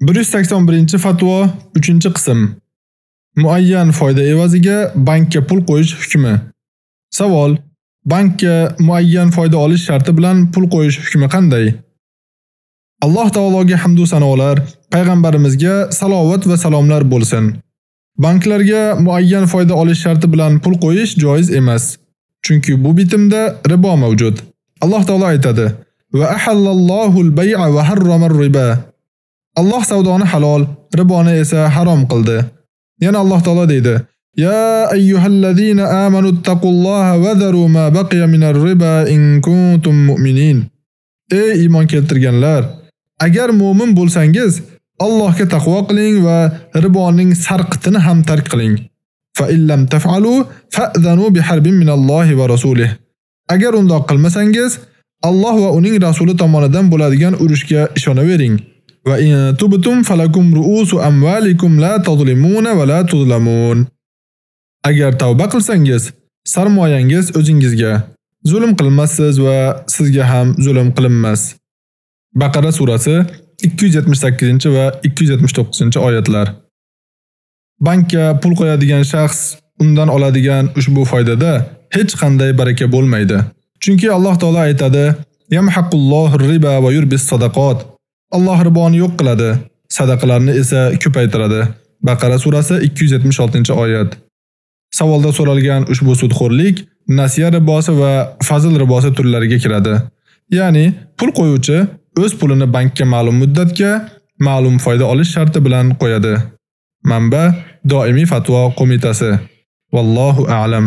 181-fatvo, 3-qism. Muayyan foyda evaziga bankka pul qo'yish hukmi. Savol: Bankka muayyan foyda olish sharti bilan pul qo'yish hukmi qanday? Alloh taologa hamd va sanolar, payg'ambarimizga salovat va salomlar bo'lsin. Banklarga muayyan foyda olish sharti bilan pul qo'yish joiz emas. Chunki bu bitimda ribo mavjud. Alloh taolo aytadi: "Va ahallallohu al-bay'a va harrama ar-riba." Alloh savdoni halol, riboni esa harom qildi. Yana Alloh taolo deydi: "Ya ayyuhallazina amanu taqulloha va dharu ma baqiya minar-riba in kuntum mu'minin." Ey iymon keltirganlar, agar mu'min bo'lsangiz, Allohga taqvo qiling va riboning sarqitini ham tark qiling. Fa illam taf'alu fa'zanu biharbin min minallohi va rasulih. Agar undoq qilmasangiz, Alloh va uning rasuli tomonidan bo'ladigan urushga ishonavering. Va in tubtum falakum ru'usu amwalikum la tadlimuna va la tuzlamun. Agar tavba qilsangiz, sarmoyangiz o'zingizga zulm qilmassiz va sizga ham zulm qilinmas. Baqara surasi 278 va 279-oyatlar. Bankka pul qo'yadigan shaxs undan oladigan ushbu foydada hech qanday baraka bo'lmaydi. Chunki Alloh taolo aytadi: "Yamhaqullohu riba va yurbis sadaqot." Alloh riboni yo'q qiladi, sadaqalarni esa ko'paytiradi. Baqara surasi 276-oyat. Savolda so'ralgan ushbu sudxo'rlik nasiya ribosi va fazl ribosi turlariga kiradi. Ya'ni pul qo'yuvchi o'z pulini bankka ma'lum muddatga ma'lum foyda olish sharti bilan qo'yadi. Manba: Doimiy fatvo qo'mitasi. Vallohu a'lam.